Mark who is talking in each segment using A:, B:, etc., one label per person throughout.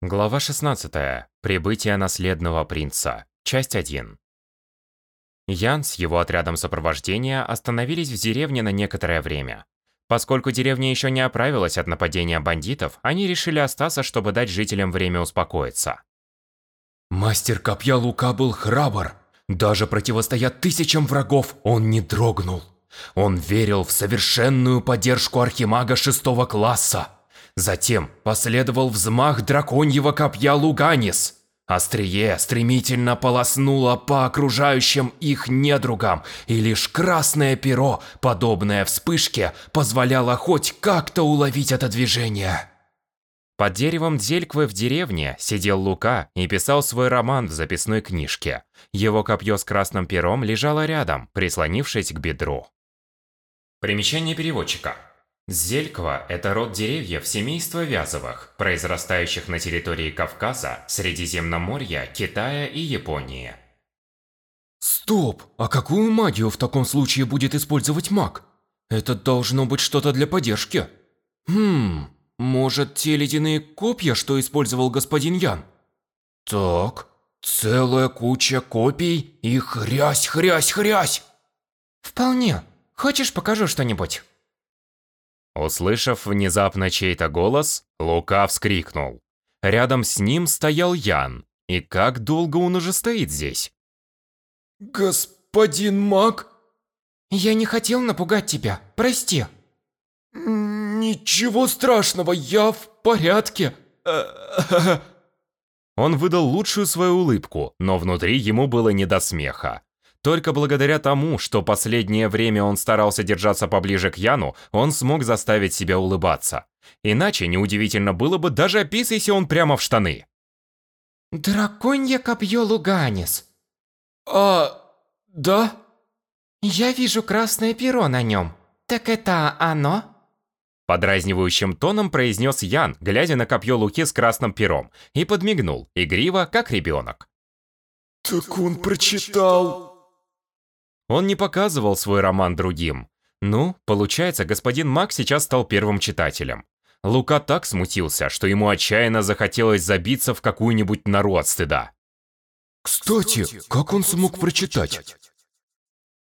A: Глава 16. Прибытие наследного принца. Часть 1. Ян с его отрядом сопровождения остановились в деревне на некоторое время. Поскольку деревня еще не оправилась от нападения бандитов, они решили остаться, чтобы дать жителям время успокоиться.
B: Мастер копья Лука был храбр. Даже противостоя тысячам врагов, он не дрогнул. Он верил в совершенную поддержку архимага шестого класса. Затем последовал взмах драконьего копья Луганис. Острие стремительно полоснуло по окружающим их недругам, и лишь красное перо, подобное вспышке, позволяло хоть как-то уловить это движение.
A: Под деревом Дзельквы в деревне сидел Лука и писал свой роман в записной книжке. Его копье с красным пером лежало рядом, прислонившись к бедру. Примечание переводчика. Зельква – это род деревьев семейства вязовых, произрастающих на территории Кавказа, Средиземноморья, Китая и Японии.
B: Стоп! А какую магию в таком случае будет использовать маг? Это должно быть что-то для поддержки. Хм, может те ледяные копья, что использовал господин Ян? Так, целая куча копий и хрясь, хрясь, хрясь!
C: Вполне. Хочешь покажу что-нибудь?
A: Услышав внезапно чей-то голос, Лука вскрикнул. Рядом с ним стоял Ян. И как долго он уже стоит здесь?
B: Господин маг?
C: Я не хотел напугать тебя, прости.
B: Ничего страшного, я в порядке.
A: Он выдал лучшую свою улыбку, но внутри ему было не до смеха. Только благодаря тому, что последнее время он старался держаться поближе к Яну, он смог заставить себя улыбаться. Иначе неудивительно было бы, даже описайся он прямо в штаны.
C: Драконье копье Луганис.
B: А, да?
C: Я вижу красное перо на нем. Так это оно?
A: Подразнивающим тоном произнес Ян, глядя на копье Луки с красным пером, и подмигнул, игриво, как ребенок.
B: Так он прочитал...
A: Он не показывал свой роман другим. Ну, получается, господин Мак сейчас стал первым читателем. Лука так смутился, что ему отчаянно захотелось забиться в какую-нибудь нору от стыда.
B: Кстати, как он смог прочитать?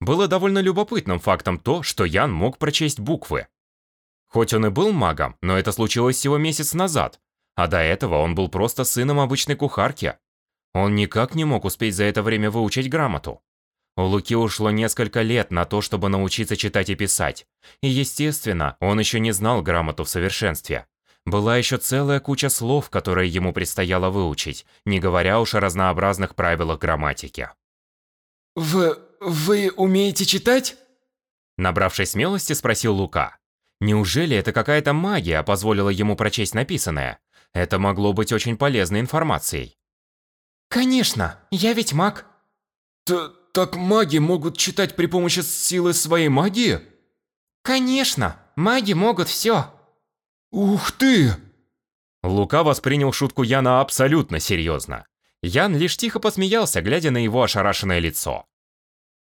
A: Было довольно любопытным фактом то, что Ян мог прочесть буквы. Хоть он и был магом, но это случилось всего месяц назад, а до этого он был просто сыном обычной кухарки. Он никак не мог успеть за это время выучить грамоту. У Луки ушло несколько лет на то, чтобы научиться читать и писать. И, естественно, он еще не знал грамоту в совершенстве. Была еще целая куча слов, которые ему предстояло выучить, не говоря уж о разнообразных правилах грамматики.
B: «Вы... вы умеете читать?»
A: Набравшись смелости, спросил Лука. Неужели это какая-то магия позволила ему прочесть написанное? Это могло быть очень полезной информацией.
C: «Конечно, я ведь маг».
B: Т так маги могут читать при помощи силы своей магии?
C: Конечно, маги могут все.
B: Ух ты!
A: Лука воспринял шутку Яна абсолютно серьезно. Ян лишь тихо посмеялся, глядя на его ошарашенное лицо.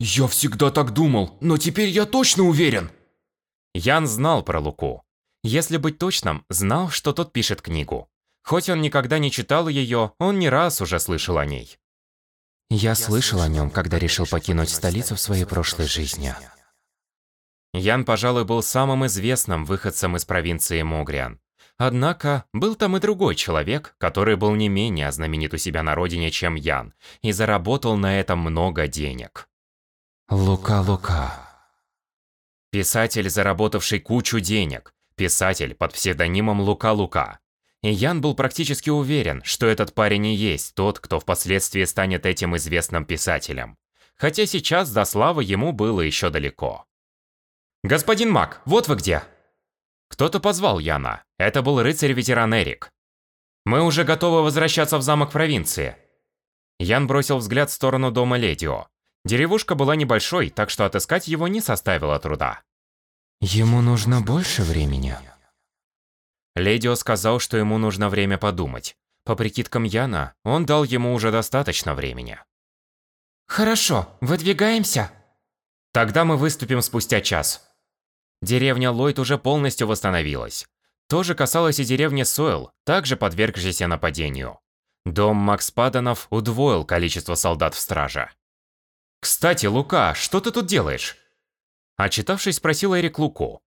B: Я всегда так думал, но теперь я точно уверен.
A: Ян знал про Луку. Если быть точным, знал, что тот пишет книгу. Хоть он никогда не читал ее, он не раз уже слышал о ней.
C: Я слышал о нем, когда решил покинуть столицу в своей прошлой жизни.
A: Ян, пожалуй, был самым известным выходцем из провинции Могриан. Однако, был там и другой человек, который был не менее знаменит у себя на родине, чем Ян, и заработал на этом много денег.
C: Лука-Лука.
A: Писатель, заработавший кучу денег. Писатель под псевдонимом Лука-Лука. И Ян был практически уверен, что этот парень и есть тот, кто впоследствии станет этим известным писателем. Хотя сейчас до славы ему было еще далеко. «Господин Мак, вот вы где!» Кто-то позвал Яна. Это был рыцарь-ветеран Эрик. «Мы уже готовы возвращаться в замок провинции». Ян бросил взгляд в сторону дома Ледио. Деревушка была небольшой, так что отыскать его не составило труда.
C: Ему нужно больше времени.
A: Ледио сказал, что ему нужно время подумать. По прикидкам Яна, он дал ему уже достаточно времени.
C: Хорошо, выдвигаемся.
A: Тогда мы выступим спустя час. Деревня Ллойд уже полностью восстановилась. То же касалось и деревни Сойл, также подвергшейся нападению. Дом Макс Паданов удвоил количество солдат в страже. «Кстати, Лука, что ты тут делаешь?» Отчитавшись, спросил Эрик Луку.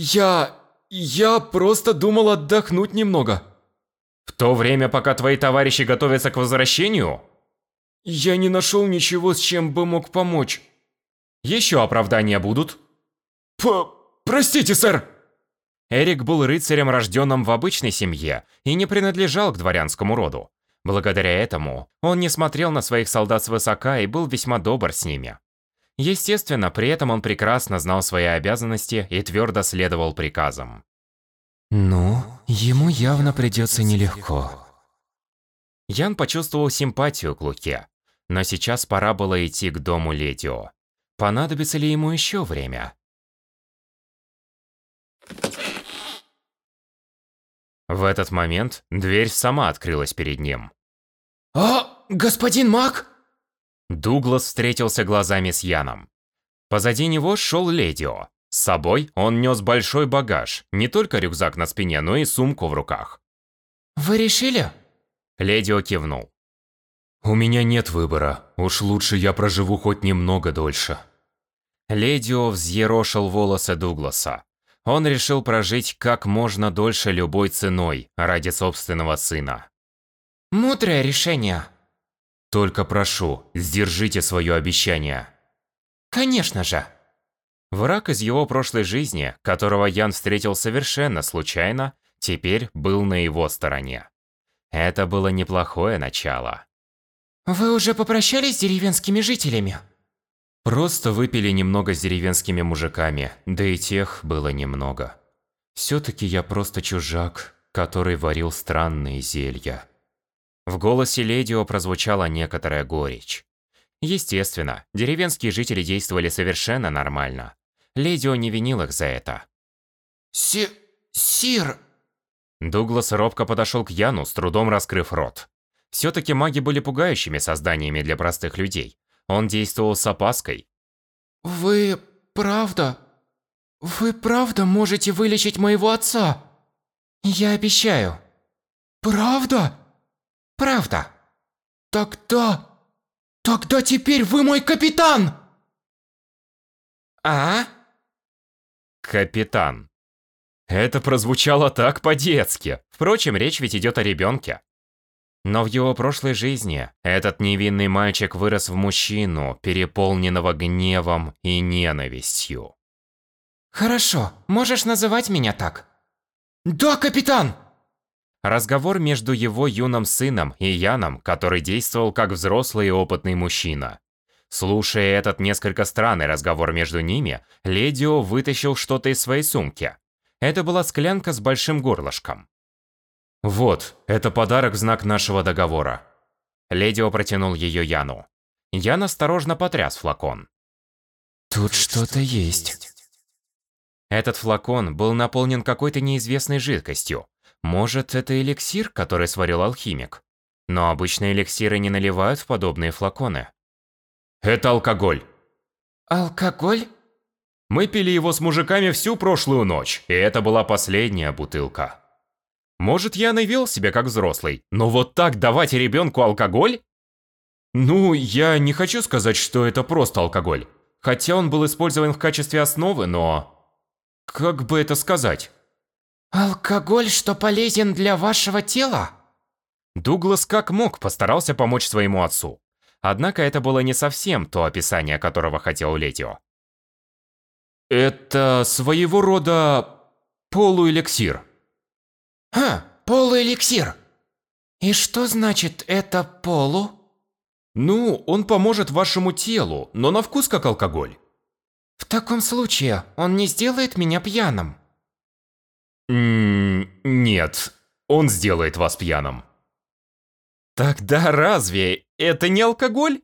B: Я... я просто думал отдохнуть немного.
A: «В то время, пока твои товарищи готовятся к возвращению?»
B: Я не нашел ничего, с чем бы мог помочь.
A: Еще оправдания будут?
B: П... простите, сэр!
A: Эрик был рыцарем, рожденным в обычной семье, и не принадлежал к дворянскому роду. Благодаря этому он не смотрел на своих солдат свысока и был весьма добр с ними. Естественно, при этом он прекрасно знал свои обязанности и твердо следовал приказам.
C: Ну, ему явно придется нелегко.
A: Ян почувствовал симпатию к Луке, но сейчас пора было идти к дому Ледио. Понадобится ли ему еще время? В этот момент дверь сама открылась перед ним.
B: «А, господин Мак?»
A: Дуглас встретился глазами с Яном. Позади него шел Ледио. С собой он нес большой багаж, не только рюкзак на спине, но и сумку в руках.
B: «Вы решили?»
A: Ледио кивнул.
B: «У меня нет выбора. Уж лучше я проживу хоть немного дольше».
A: Ледио взъерошил волосы Дугласа. Он решил прожить как можно дольше любой ценой ради собственного сына.
B: «Мудрое решение». «Только прошу, сдержите свое обещание».
C: «Конечно же».
A: Враг из его прошлой жизни, которого Ян встретил совершенно случайно, теперь был на его стороне. Это было неплохое начало.
C: «Вы уже попрощались с деревенскими жителями?»
A: Просто выпили немного с деревенскими мужиками, да и тех было немного. Все-таки я просто чужак, который варил странные зелья. В голосе Ледио прозвучала некоторая горечь. Естественно, деревенские жители действовали совершенно нормально. Ледио не винил их за это.
B: Си... Сир...
A: Дуглас робко подошел к Яну, с трудом раскрыв рот. Все-таки маги были пугающими созданиями для простых людей. Он действовал с опаской.
B: «Вы правда... Вы правда можете вылечить моего отца?»
C: «Я обещаю».
B: «Правда?»
C: «Правда».
B: «Тогда... Тогда теперь вы мой капитан!»
C: «А?»
A: «Капитан». Это прозвучало так по-детски. Впрочем, речь ведь идет о ребенке. Но в его прошлой жизни этот невинный мальчик вырос в мужчину, переполненного гневом и ненавистью.
C: «Хорошо, можешь называть меня так».
B: «Да, капитан!»
A: Разговор между его юным сыном и Яном, который действовал как взрослый и опытный мужчина. Слушая этот несколько странный разговор между ними, Ледио вытащил что-то из своей сумки. Это была склянка с большим горлышком. «Вот, это подарок в знак нашего договора». Ледио протянул ее Яну. Ян осторожно потряс флакон.
C: «Тут что-то есть».
A: Этот флакон был наполнен какой-то неизвестной жидкостью. Может, это эликсир, который сварил алхимик? Но обычно эликсиры не наливают в подобные флаконы. Это алкоголь.
C: Алкоголь?
A: Мы пили его с мужиками всю прошлую ночь, и это была последняя бутылка. Может, я и вел себя как взрослый, но вот так давать ребенку алкоголь? Ну, я не хочу сказать, что это просто алкоголь. Хотя он был использован в качестве основы, но... Как бы это сказать?
C: Алкоголь, что полезен для вашего тела?
A: Дуглас как мог постарался помочь своему отцу. Однако это было не совсем то описание, которого хотел Летио. Это своего рода полуэликсир.
C: Ха, полуэликсир. И что значит это полу?
A: Ну, он поможет вашему телу, но на вкус как алкоголь.
C: В таком случае он не сделает меня пьяным.
A: Нет, он сделает вас пьяным. Тогда разве это не алкоголь?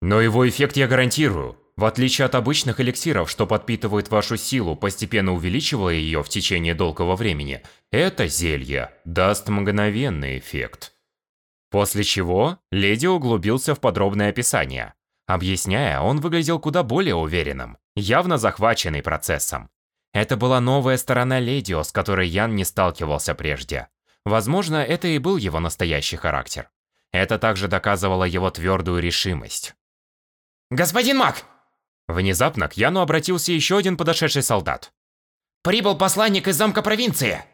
A: Но его эффект я гарантирую. В отличие от обычных эликсиров, что подпитывают вашу силу, постепенно увеличивая ее в течение долгого времени, это зелье даст мгновенный эффект. После чего леди углубился в подробное описание. Объясняя, он выглядел куда более уверенным, явно захваченный процессом. Это была новая сторона Ледио, с которой Ян не сталкивался прежде. Возможно, это и был его настоящий характер. Это также доказывало его твердую решимость.
D: «Господин Мак!»
A: Внезапно к Яну обратился еще один подошедший солдат.
D: «Прибыл посланник из замка провинции!»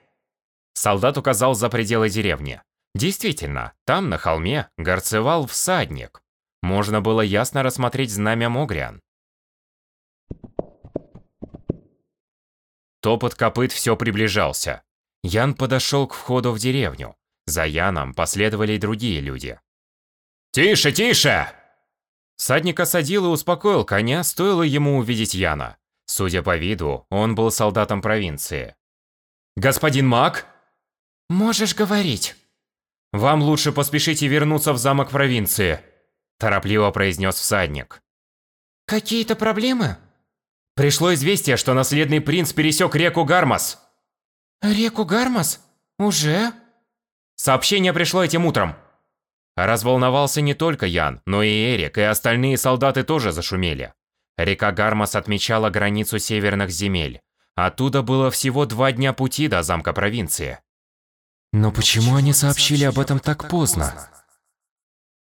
A: Солдат указал за пределы деревни. Действительно, там, на холме, горцевал всадник. Можно было ясно рассмотреть знамя Могриан. Топот копыт все приближался. Ян подошел к входу в деревню. За Яном последовали и другие люди. «Тише, тише!» Садник осадил и успокоил коня, стоило ему увидеть Яна. Судя по виду, он был солдатом провинции. «Господин Мак?»
D: «Можешь говорить».
A: «Вам лучше поспешить и вернуться в замок провинции», – торопливо произнес всадник.
D: «Какие-то проблемы?»
A: Пришло известие, что наследный принц пересек реку Гармас.
D: Реку Гармас? Уже?
A: Сообщение пришло этим утром. Разволновался не только Ян, но и Эрик, и остальные солдаты тоже зашумели. Река Гармас отмечала границу северных земель. Оттуда было всего два дня пути до замка провинции.
C: Но почему они сообщили об этом так поздно?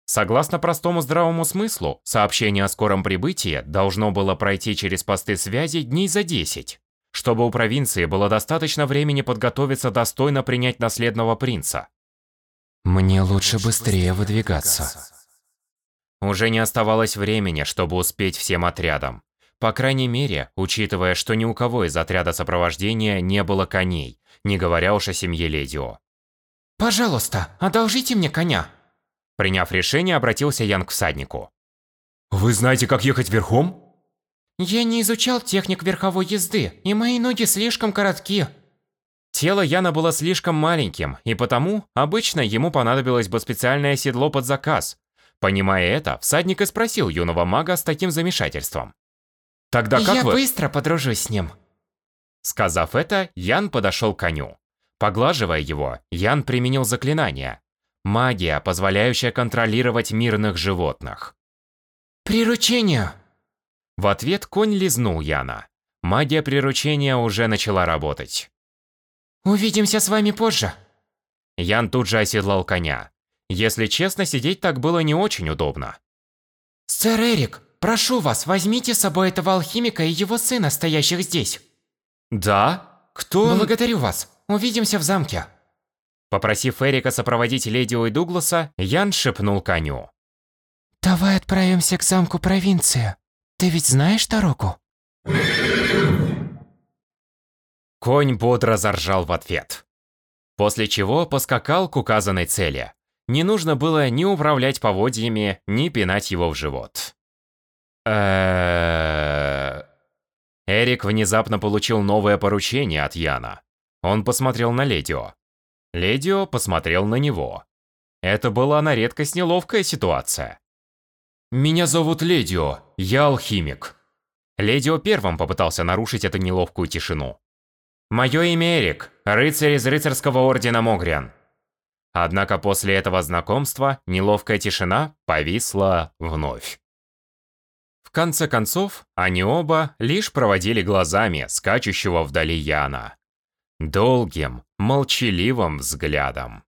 A: Согласно простому здравому смыслу, сообщение о скором прибытии должно было пройти через посты связи дней за 10, чтобы у провинции было достаточно времени подготовиться достойно принять наследного принца.
C: Мне лучше быстрее выдвигаться.
A: Уже не оставалось времени, чтобы успеть всем отрядам. По крайней мере, учитывая, что ни у кого из отряда сопровождения не было коней, не говоря уж о семье Ледио.
D: «Пожалуйста, одолжите мне коня»,
A: Приняв решение, обратился Ян к всаднику.
B: Вы знаете, как ехать верхом?
D: Я не изучал техник верховой езды, и мои ноги слишком коротки.
A: Тело Яна было слишком маленьким, и потому обычно ему понадобилось бы специальное седло под заказ. Понимая это, всадник и спросил юного мага с таким замешательством. «Тогда как
D: Я
A: вы...»
D: быстро подружусь с ним.
A: Сказав это, Ян подошел к коню. Поглаживая его, Ян применил заклинание. Магия, позволяющая контролировать мирных животных.
D: Приручение.
A: В ответ конь лизнул Яна. Магия приручения уже начала работать.
D: Увидимся с вами позже.
A: Ян тут же оседлал коня. Если честно, сидеть так было не очень удобно.
D: Сэр Эрик, прошу вас, возьмите с собой этого алхимика и его сына, стоящих здесь.
A: Да? Кто?
D: Благодарю вас. Увидимся в замке.
A: Попросив Эрика сопроводить Ледио и Дугласа, Ян шепнул коню.
D: Давай отправимся к замку провинции. Ты ведь знаешь дорогу?
A: Конь бодро заржал в ответ. После чего поскакал к указанной цели. Не нужно было ни управлять поводьями, ни пинать его в живот. Эрик внезапно получил новое поручение от Яна. Он посмотрел на Ледио. Ледио посмотрел на него. Это была на редкость неловкая ситуация.
B: Меня зовут Ледио, я алхимик.
A: Ледио первым попытался нарушить эту неловкую тишину. «Мое имя Эрик, рыцарь из рыцарского ордена Могриан». Однако после этого знакомства неловкая тишина повисла вновь. В конце концов, они оба лишь проводили глазами скачущего вдали Яна. Долгим, молчаливым взглядом.